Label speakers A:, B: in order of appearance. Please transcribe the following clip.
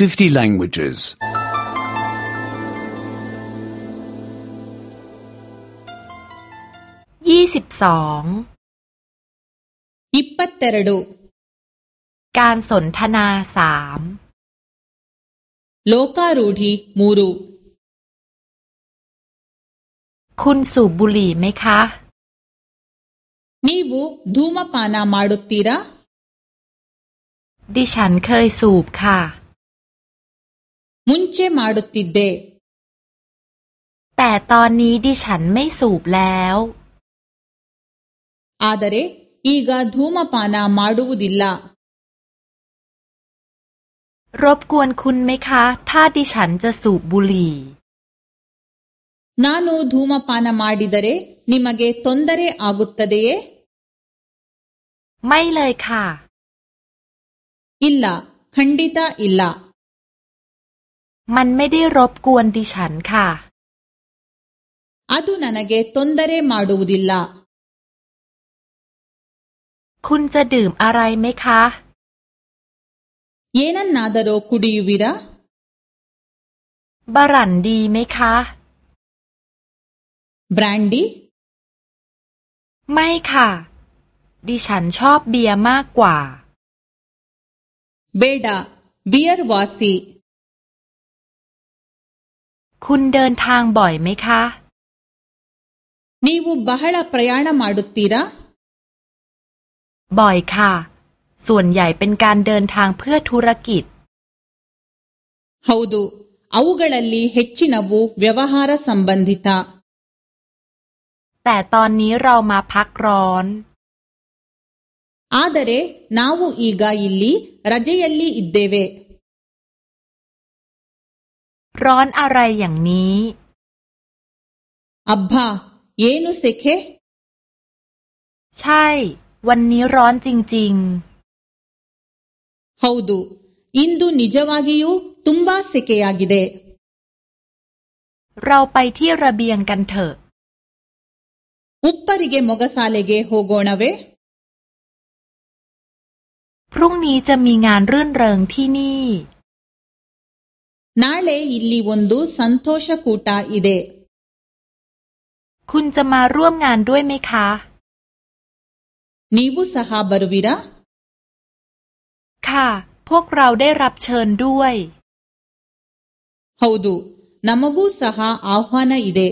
A: 50 languages.
B: 22
C: 22
B: การสนทนาสาม
C: โลกาโรธีมูรุ
B: คุณสูบบุหรี่ไหมคะ
C: นี่วูดูมาปานามาดุตีระ
B: ดิฉันเคยสูบค่ะ
C: ಮುಂಚೆ ಮಾಡುತ್ತಿದ್ದೆ
B: แต่ตอนนี้ดิฉันไม่สูบแล้ว
C: ಆದರೆ ಈಗ ಧೂಮಪಾನ ಮಾಡುವುದಿಲ್ಲ
B: รบกวนคุณไหมคะ ถ้าดิฉันจะสูบบุหรี่
C: ನಾನು ಧೂಮಪಾನ ಮಾಡಿದರೆ ನಿಮಗೆ ತೊಂದರೆ ಆಗುತ್ತದೆಯೇ
B: ไม่เลยค่ะ
C: ಇಲ್ಲ ಖಂಡಿತ ಇಲ್ಲ
B: มันไม่ได้รบกวนดิฉันค่ะ
C: ಅದು ನನಗೆ ತೊಂದರೆ ಮಾಡುವುದಿಲ್ಲ
B: คุณจะดื่มอะไรไหมคะ
C: ಏನನ್ನಾದರೂ ಕುಡಿಯುವಿರಾ
B: บารันดีไหมคะ
C: ಬ್ರ್ಯಾಂಡಿ
B: ไม่ค่ะ ดิฉันชอบเบียร์มากกว่า
C: ಬೇಡ ಬಿಯರ್ ವಾಸಿ
B: คุณเดินทางบ่อยไหมคะ
C: ನೀವು ಬಹಳ ಪ್ರಯಾಣ ಮಾಡುತ್ತೀರಾ
B: บ่อยค่ะ ส่วนใหญ่เป็นการเดินทางเพื่อธุรกิจ
C: ಹೌದು ಅವುಗಳಲ್ಲಿ ಹೆಚ್ಚಿನವು ವ್ಯವಹಾರ ಸಂಬಂಧಿತ
B: แต่ตอนนี้เรามาพักร้อน
C: ಆದರೆ ನಾವು ಈಗ ಇಲ್ಲಿ ರಜೆಯಲ್ಲಿ ಇದ್ದೇವೆ
B: ร้อนอะไรอย่างนี้
C: ಅಬ್ಬಾ ಏನು ಸೆಖೆ
B: ใช่ วันนี้ร้อนจริง
C: ಹೌದು ಇಂದು ನಿಜವಾಗಿಯೂ ತುಂಬಾ ಸೆಕೆಯಾಗಿದೆ
B: ๆ เราไปที่ระเบียงกันเถอะ
C: ಉಪ್ಪರಿಗೆ ಮೊಗಸಾಲೆಗೆ ಹೋಗೋಣವೇ
B: พรุ่งนี้จะมีงานรื่นเริงที่นี่
C: ನಾಳೆ ಇಲ್ಲಿ ಒಂದು ಸಂತೋಷ ಕೂಟ ಇದೆ
B: คุณจะมาร่วมงานด้วยไหมคะ
C: ನೀವು ಸಹ ಬರುವಿರಾ
B: ค่ะ พวกเราได้รับเชิญด้วย
C: ಹೌದು ನಮಗೂ ಸಹ ಆಹ್ವಾನ ಇದೆ